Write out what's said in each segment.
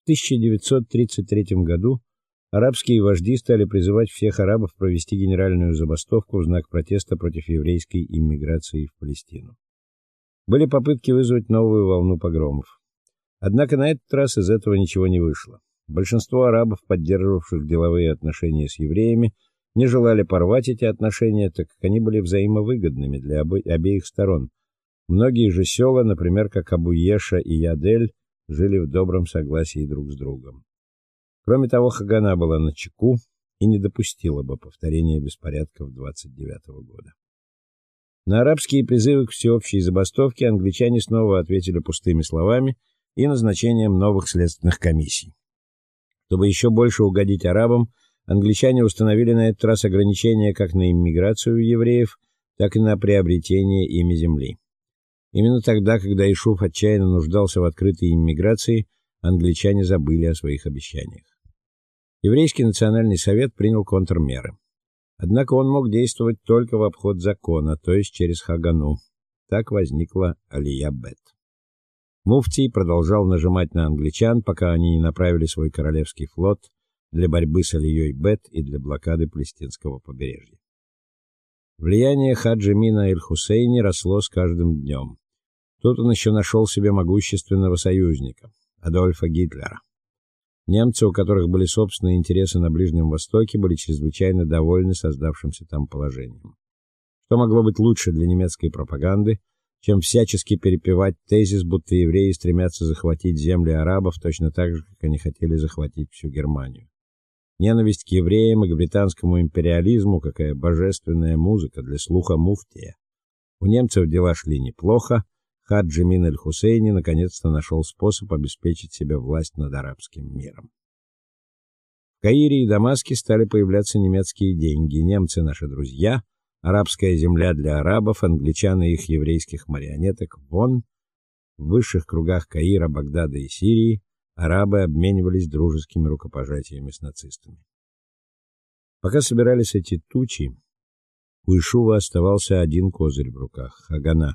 В 1933 году арабские вожди стали призывать всех арабов провести генеральную забастовку в знак протеста против еврейской иммиграции в Палестину. Были попытки вызвать новую волну погромов. Однако на этот раз из этого ничего не вышло. Большинство арабов, поддерживавших деловые отношения с евреями, не желали порвать эти отношения, так как они были взаимовыгодными для обеих сторон. Многие же села, например, как Абу-Еша и Ядель, жили в добром согласии друг с другом. Кроме того, Хагана была на чеку и не допустила бы повторения беспорядков 29 -го года. На арабские призывы к всеобщей забастовке англичане снова ответили пустыми словами и назначением новых следственных комиссий. Чтобы еще больше угодить арабам, англичане установили на этот раз ограничения как на иммиграцию евреев, так и на приобретение ими земли. Именно тогда, когда Ишуф отчаянно нуждался в открытой иммиграции, англичане забыли о своих обещаниях. Еврейский национальный совет принял контрмеры. Однако он мог действовать только в обход закона, то есть через Хагану. Так возникла Алия-Бет. Муфтий продолжал нажимать на англичан, пока они не направили свой королевский флот для борьбы с Алией-Бет и для блокады палестинского побережья. Влияние хаджи Мина эль-Хусейни росло с каждым днем. Тут он еще нашел себе могущественного союзника Адольфа Гитлера. Немцы, у которых были собственные интересы на Ближнем Востоке, были чрезвычайно довольны создавшимся там положением. Что могло быть лучше для немецкой пропаганды, чем всячески перепевать тезис, будто евреи стремятся захватить земли арабов точно так же, как они хотели захватить всю Германию. Ненависть к евреям и к британскому империализму, какая божественная музыка для слуха муфтия. У немцев дела шли неплохо, Хаджи Мин аль-Хусейни наконец-то нашел способ обеспечить себе власть над арабским миром. В Каире и Дамаске стали появляться немецкие деньги. Немцы наши друзья, арабская земля для арабов, англичане и их еврейских марионеток вон. В высших кругах Каира, Багдада и Сирии арабы обменивались дружескими рукопожатиями с нацистами. Пока собирались эти тучи, у Ишува оставался один козырь в руках Хагана.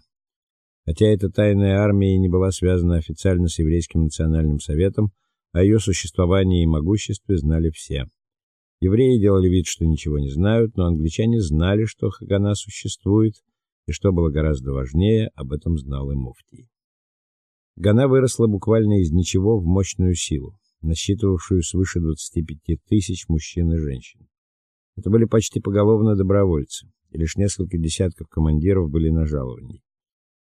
Хотя эта тайная армия не была связана официально с еврейским национальным советом, о ее существовании и могуществе знали все. Евреи делали вид, что ничего не знают, но англичане знали, что Хагана существует, и что было гораздо важнее, об этом знал и муфтий. Гана выросла буквально из ничего в мощную силу, насчитывавшую свыше 25 тысяч мужчин и женщин. Это были почти поголовно добровольцы, и лишь несколько десятков командиров были на жаловании.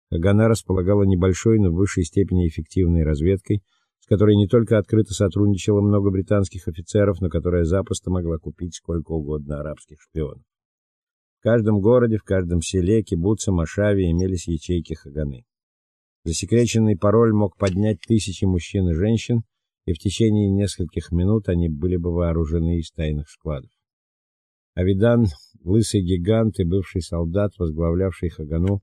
Кагана располагала небольшой, но в высшей степени эффективной разведкой, с которой не только открыто сотрудничало много британских офицеров, но которая запросто могла купить сколько угодно арабских шпионов. В каждом городе, в каждом селе, кибуце, машаве имелись ячейки Хаганы. Засекреченный пароль мог поднять тысячи мужчин и женщин, и в течение нескольких минут они были бы вооружены из тайных складов. Авидан, лысый гигант и бывший солдат, возглавлявший Хагану,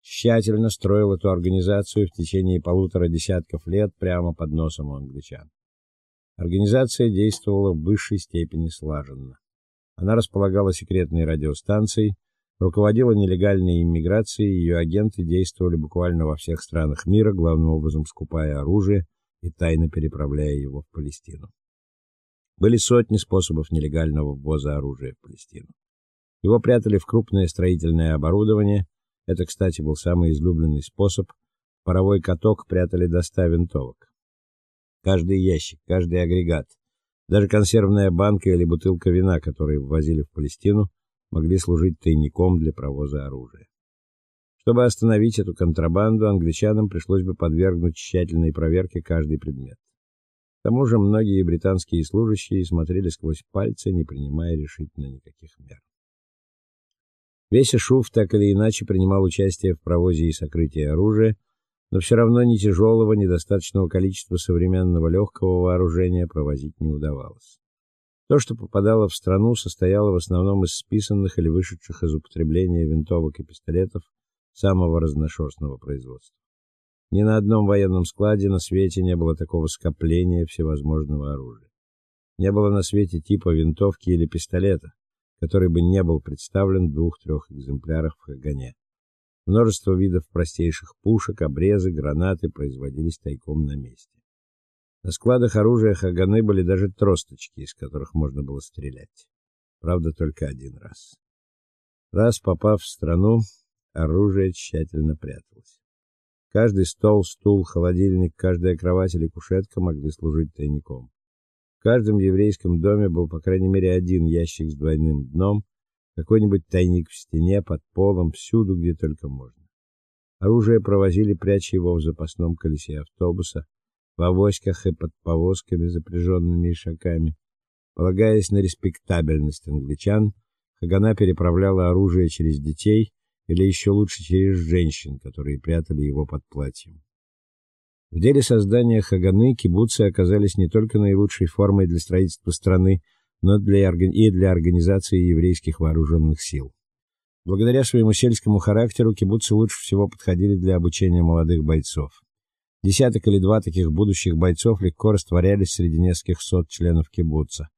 тщательно строил эту организацию в течение полутора десятков лет прямо под носом у англичан. Организация действовала в высшей степени слаженно. Она располагала секретной радиостанцией, руководила нелегальной иммиграцией, ее агенты действовали буквально во всех странах мира, главным образом скупая оружие и тайно переправляя его в Палестину. Были сотни способов нелегального ввоза оружия в Палестину. Его прятали в крупное строительное оборудование, это, кстати, был самый излюбленный способ. Паровой каток прятали до 100 винтовок. Каждый ящик, каждый агрегат, даже консервная банка или бутылка вина, которые ввозили в Палестину, могли служить тайником для провоза оружия. Чтобы остановить эту контрабанду, англичанам пришлось бы подвергнуть тщательной проверке каждый предмет. К тому же многие британские служащие смотрели сквозь пальцы, не принимая решительно никаких мер. Весь Шуф так или иначе принимал участие в провозе и сокрытии оружия, но все равно ни тяжелого, ни достаточного количества современного легкого вооружения провозить не удавалось. То, что попадало в страну, состояло в основном из списанных или вышедших из употребления винтовок и пистолетов самого разношерстного производства. Ни на одном военном складе на свете не было такого скопления всевозможного оружия. Не было на свете типа винтовки или пистолета, который бы не был представлен в двух-трех экземплярах в Хагане. Множество видов простейших пушек, обрезы, гранаты производились тайком на месте. На складах оружия Хаганы были даже тросточки, из которых можно было стрелять. Правда, только один раз. Раз попав в страну, оружие тщательно пряталось. Каждый стол, стул, холодильник, каждая кровать или кушетка могли служить тайником. В каждом еврейском доме был по крайней мере один ящик с двойным дном, какой-нибудь тайник в стене, под полом, всюду, где только можно. Оружие провозили, пряча его в запасном колесе автобуса, в авоськах и под повозками, запряженными ишаками. Полагаясь на респектабельность англичан, Хагана переправляла оружие через детей или еще лучше через женщин, которые прятали его под платьем. В деле создания Хаганы кибуцы оказались не только наилучшей формой для строительства страны, но для и для организации еврейских вооруженных сил. Благодаря своему сельскому характеру кибуцы лучше всего подходили для обучения молодых бойцов. Десяток или два таких будущих бойцов легко растворялись среди нескольких сот членов кибуца.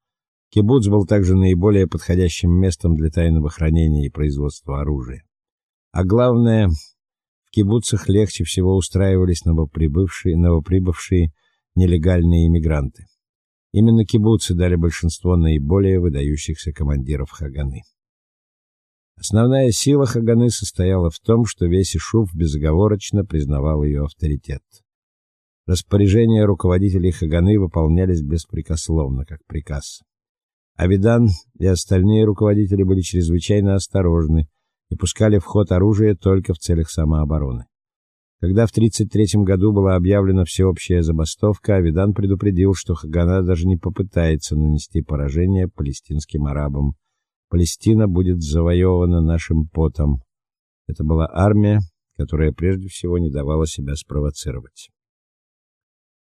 Кибуц был также наиболее подходящим местом для тайного хранения и производства оружия. А главное, в кибуцах легче всего устраивались новоприбывшие, новоприбывшие нелегальные иммигранты. Именно кибуцы дали большинство наиболее выдающихся командиров Хаганы. Основная сила Хаганы состояла в том, что весь Ишуф безоговорочно признавал ее авторитет. Распоряжения руководителей Хаганы выполнялись беспрекословно, как приказ. Авидан и остальные руководители были чрезвычайно осторожны и пускали в ход оружие только в целях самообороны. Когда в 33 году была объявлена всеобщая забастовка, Авидан предупредил, что Хагана даже не попытается нанести поражение палестинским арабам. Палестина будет завоевана нашим потом. Это была армия, которая прежде всего не давала себя спровоцировать.